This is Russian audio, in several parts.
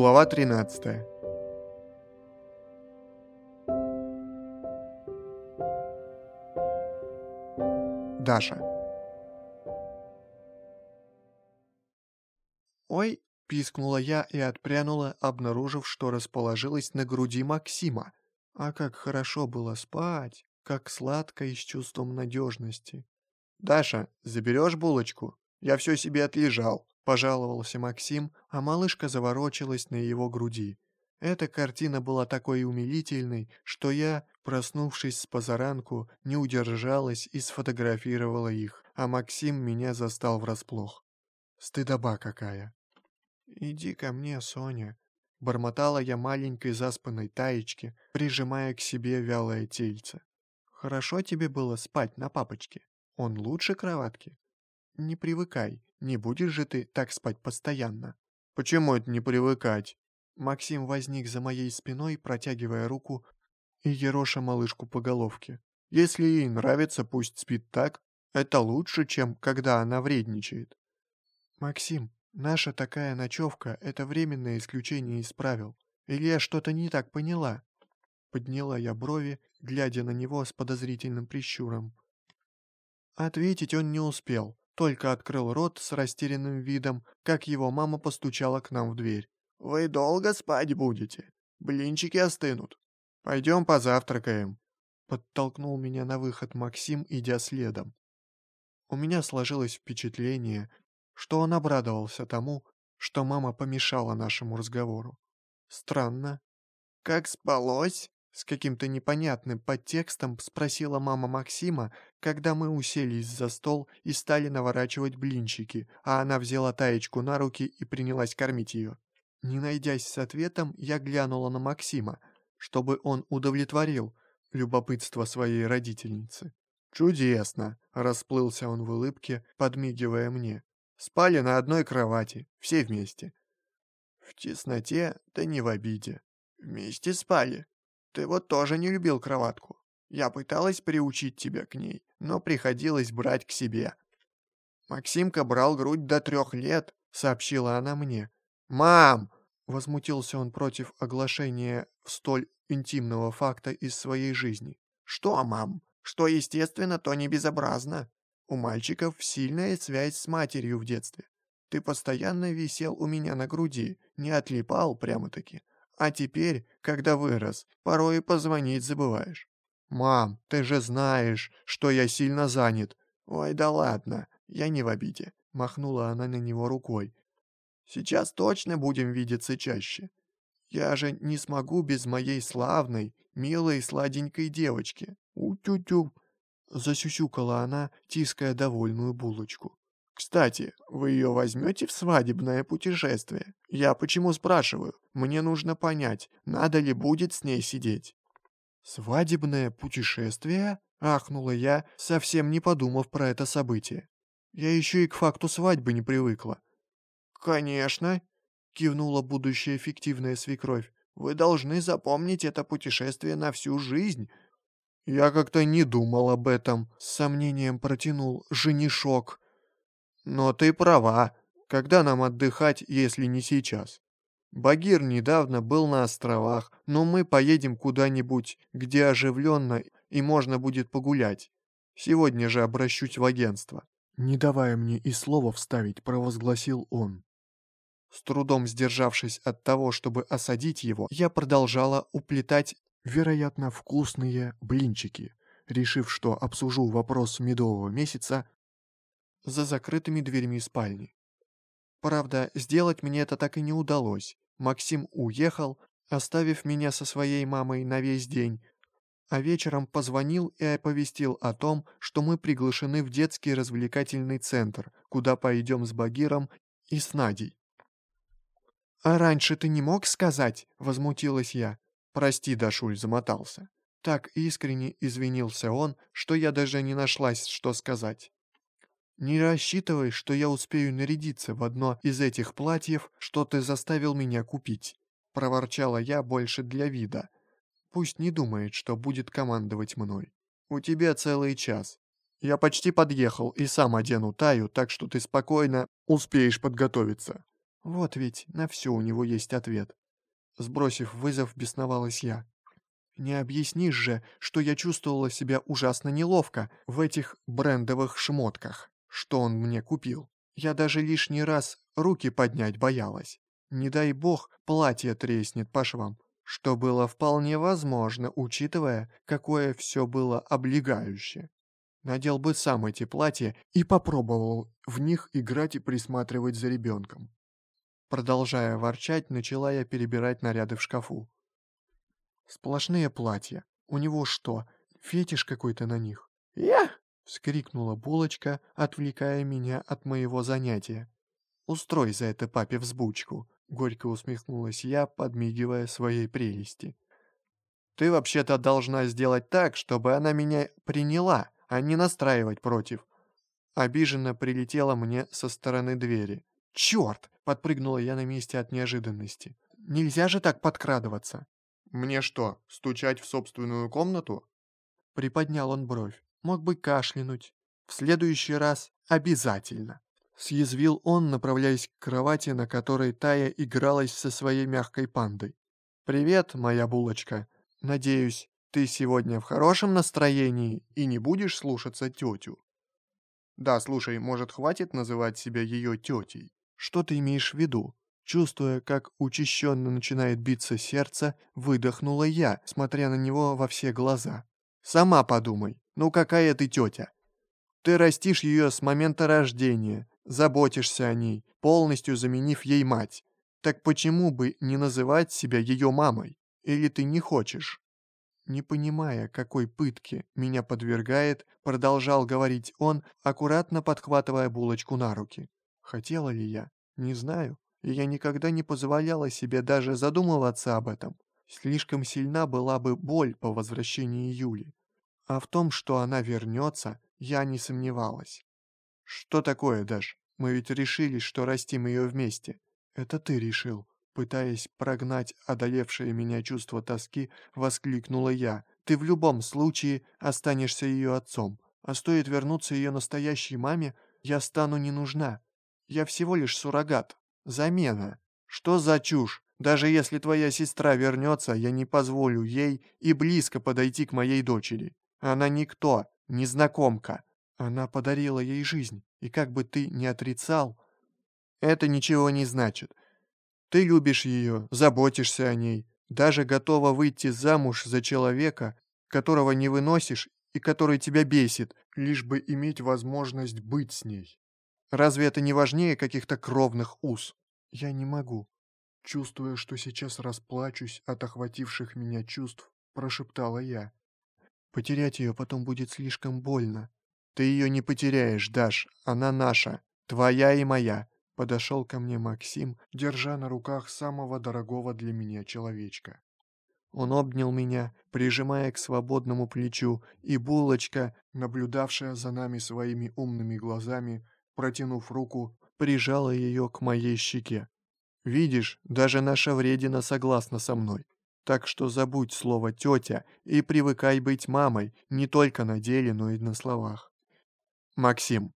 Глава 13 Даша «Ой!» — пискнула я и отпрянула, обнаружив, что расположилась на груди Максима. А как хорошо было спать, как сладко и с чувством надежности. «Даша, заберешь булочку? Я все себе отлежал», — пожаловался Максим, а малышка заворочилась на его груди. Эта картина была такой умилительной, что я, проснувшись с позаранку, не удержалась и сфотографировала их, а Максим меня застал врасплох. Стыдоба какая. «Иди ко мне, Соня», — бормотала я маленькой заспанной таечке, прижимая к себе вялое тельце. «Хорошо тебе было спать на папочке?» Он лучше кроватки? Не привыкай, не будешь же ты так спать постоянно. Почему это не привыкать? Максим возник за моей спиной, протягивая руку и ероша малышку по головке. Если ей нравится, пусть спит так. Это лучше, чем когда она вредничает. Максим, наша такая ночевка — это временное исключение из правил. Или я что-то не так поняла? Подняла я брови, глядя на него с подозрительным прищуром. Ответить он не успел, только открыл рот с растерянным видом, как его мама постучала к нам в дверь. «Вы долго спать будете? Блинчики остынут. Пойдем позавтракаем», — подтолкнул меня на выход Максим, идя следом. У меня сложилось впечатление, что он обрадовался тому, что мама помешала нашему разговору. Странно. «Как спалось?» С каким-то непонятным подтекстом спросила мама Максима, когда мы уселись за стол и стали наворачивать блинчики, а она взяла таечку на руки и принялась кормить ее. Не найдясь с ответом, я глянула на Максима, чтобы он удовлетворил любопытство своей родительницы. «Чудесно!» — расплылся он в улыбке, подмигивая мне. «Спали на одной кровати, все вместе». «В тесноте, да не в обиде. Вместе спали», ты вот тоже не любил кроватку. Я пыталась приучить тебя к ней, но приходилось брать к себе. Максимка брал грудь до трех лет, сообщила она мне. «Мам!» — возмутился он против оглашения столь интимного факта из своей жизни. «Что, мам? Что естественно, то не безобразно. У мальчиков сильная связь с матерью в детстве. Ты постоянно висел у меня на груди, не отлипал прямо-таки. А теперь, когда вырос, порой и позвонить забываешь. «Мам, ты же знаешь, что я сильно занят». «Ой, да ладно, я не в обиде», — махнула она на него рукой. «Сейчас точно будем видеться чаще. Я же не смогу без моей славной, милой, сладенькой девочки. У-тю-тю!» Засюсюкала она, тиская довольную булочку. Кстати, вы ее возьмете в свадебное путешествие? Я почему спрашиваю? Мне нужно понять, надо ли будет с ней сидеть. Свадебное путешествие? Ахнула я, совсем не подумав про это событие. Я еще и к факту свадьбы не привыкла. Конечно, кивнула будущая фиктивная свекровь. Вы должны запомнить это путешествие на всю жизнь. Я как-то не думал об этом, с сомнением протянул женишок. Но ты права. Когда нам отдыхать, если не сейчас? Багир недавно был на островах, но мы поедем куда-нибудь, где оживленно и можно будет погулять. Сегодня же обращусь в агентство». Не давая мне и слова вставить, провозгласил он. С трудом сдержавшись от того, чтобы осадить его, я продолжала уплетать, вероятно, вкусные блинчики, решив, что обсужу вопрос медового месяца за закрытыми дверьми спальни. Правда, сделать мне это так и не удалось. Максим уехал, оставив меня со своей мамой на весь день, а вечером позвонил и оповестил о том, что мы приглашены в детский развлекательный центр, куда пойдем с Багиром и с Надей. «А раньше ты не мог сказать?» — возмутилась я. «Прости, Дашуль, замотался». Так искренне извинился он, что я даже не нашлась, что сказать. Не рассчитывай, что я успею нарядиться в одно из этих платьев, что ты заставил меня купить», — проворчала я больше для вида. «Пусть не думает, что будет командовать мной. У тебя целый час. Я почти подъехал и сам одену Таю, так что ты спокойно успеешь подготовиться». Вот ведь на все у него есть ответ. Сбросив вызов, бесновалась я. Не объяснишь же, что я чувствовала себя ужасно неловко в этих брендовых шмотках, что он мне купил. Я даже лишний раз руки поднять боялась. Не дай бог, платье треснет по швам, что было вполне возможно, учитывая, какое все было облегающее. Надел бы сам эти платья и попробовал в них играть и присматривать за ребенком. Продолжая ворчать, начала я перебирать наряды в шкафу. Сплошные платья. У него что, фетиш какой-то на них? «Я!» — вскрикнула булочка, отвлекая меня от моего занятия. «Устрой за это папе взбучку», — горько усмехнулась я, подмигивая своей прелести. «Ты вообще-то должна сделать так, чтобы она меня приняла, а не настраивать против». Обиженно прилетела мне со стороны двери. «Черт!» — подпрыгнула я на месте от неожиданности. «Нельзя же так подкрадываться!» «Мне что, стучать в собственную комнату?» Приподнял он бровь. Мог бы кашлянуть. В следующий раз обязательно. Съязвил он, направляясь к кровати, на которой Тая игралась со своей мягкой пандой. «Привет, моя булочка. Надеюсь, ты сегодня в хорошем настроении и не будешь слушаться тетю?» «Да, слушай, может, хватит называть себя ее тетей?» «Что ты имеешь в виду?» Чувствуя, как учащенно начинает биться сердце, выдохнула я, смотря на него во все глаза. «Сама подумай, ну какая ты тетя? Ты растишь ее с момента рождения, заботишься о ней, полностью заменив ей мать. Так почему бы не называть себя ее мамой? Или ты не хочешь?» Не понимая, какой пытки меня подвергает, продолжал говорить он, аккуратно подхватывая булочку на руки. Хотела ли я? Не знаю и я никогда не позволяла себе даже задумываться об этом. Слишком сильна была бы боль по возвращении Юли. А в том, что она вернется, я не сомневалась. «Что такое, Даш? Мы ведь решили, что растим ее вместе». «Это ты решил», пытаясь прогнать одолевшее меня чувство тоски, воскликнула я. «Ты в любом случае останешься ее отцом, а стоит вернуться ее настоящей маме, я стану не нужна. Я всего лишь суррогат, Замена. Что за чушь? Даже если твоя сестра вернется, я не позволю ей и близко подойти к моей дочери. Она никто, незнакомка. Она подарила ей жизнь, и как бы ты ни отрицал, это ничего не значит. Ты любишь ее, заботишься о ней, даже готова выйти замуж за человека, которого не выносишь и который тебя бесит, лишь бы иметь возможность быть с ней. Разве это не важнее каких-то кровных уз? Я не могу. Чувствуя, что сейчас расплачусь от охвативших меня чувств, прошептала я. Потерять ее потом будет слишком больно. Ты ее не потеряешь, Даш, она наша, твоя и моя. Подошел ко мне Максим, держа на руках самого дорогого для меня человечка. Он обнял меня, прижимая к свободному плечу, и булочка, наблюдавшая за нами своими умными глазами, протянув руку, прижала ее к моей щеке. «Видишь, даже наша вредина согласна со мной. Так что забудь слово «тетя» и привыкай быть мамой не только на деле, но и на словах». «Максим».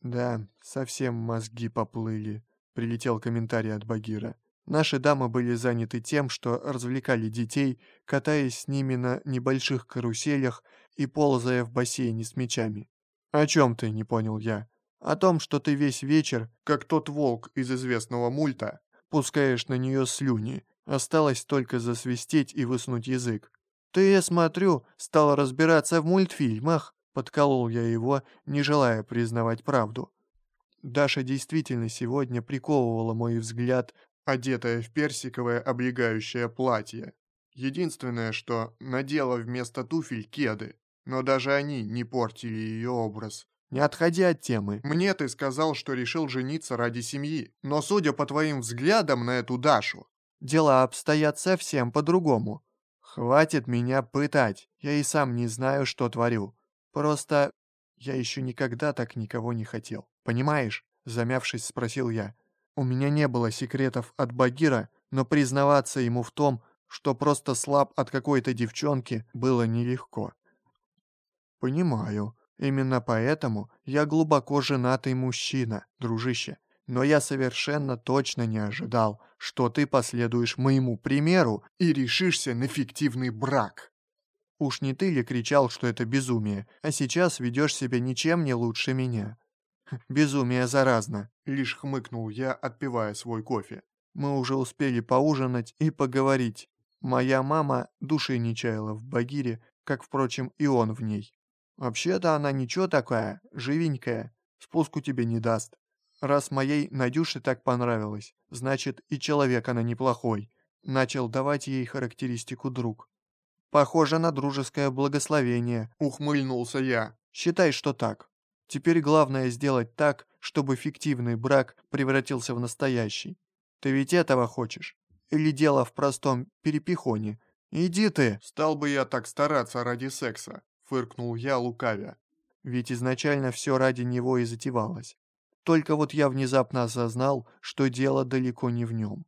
«Да, совсем мозги поплыли», — прилетел комментарий от Багира. Наши дамы были заняты тем, что развлекали детей, катаясь с ними на небольших каруселях и ползая в бассейне с мячами. «О чем ты?» — не понял я. О том, что ты весь вечер, как тот волк из известного мульта, пускаешь на нее слюни. Осталось только засвистеть и высунуть язык. «Ты, я смотрю, стал разбираться в мультфильмах», — подколол я его, не желая признавать правду. Даша действительно сегодня приковывала мой взгляд, одетая в персиковое облегающее платье. Единственное, что надела вместо туфель кеды, но даже они не портили ее образ. Не отходи от темы. Мне ты сказал, что решил жениться ради семьи. Но судя по твоим взглядам на эту Дашу, дела обстоят совсем по-другому. Хватит меня пытать. Я и сам не знаю, что творю. Просто я еще никогда так никого не хотел. Понимаешь? Замявшись, спросил я. У меня не было секретов от Багира, но признаваться ему в том, что просто слаб от какой-то девчонки, было нелегко. «Понимаю», Именно поэтому я глубоко женатый мужчина, дружище. Но я совершенно точно не ожидал, что ты последуешь моему примеру и решишься на фиктивный брак. Уж не ты ли кричал, что это безумие, а сейчас ведешь себя ничем не лучше меня? Безумие заразно. Лишь хмыкнул я, отпивая свой кофе. Мы уже успели поужинать и поговорить. Моя мама души не чаяла в Багире, как, впрочем, и он в ней. Вообще-то она ничего такая, живенькая, спуску тебе не даст. Раз моей Надюше так понравилось, значит и человек она неплохой. Начал давать ей характеристику друг. Похоже на дружеское благословение, ухмыльнулся я. Считай, что так. Теперь главное сделать так, чтобы фиктивный брак превратился в настоящий. Ты ведь этого хочешь? Или дело в простом перепихоне? Иди ты!» «Стал бы я так стараться ради секса», — фыркнул я, лукавя. Ведь изначально все ради него и затевалось. Только вот я внезапно осознал, что дело далеко не в нем.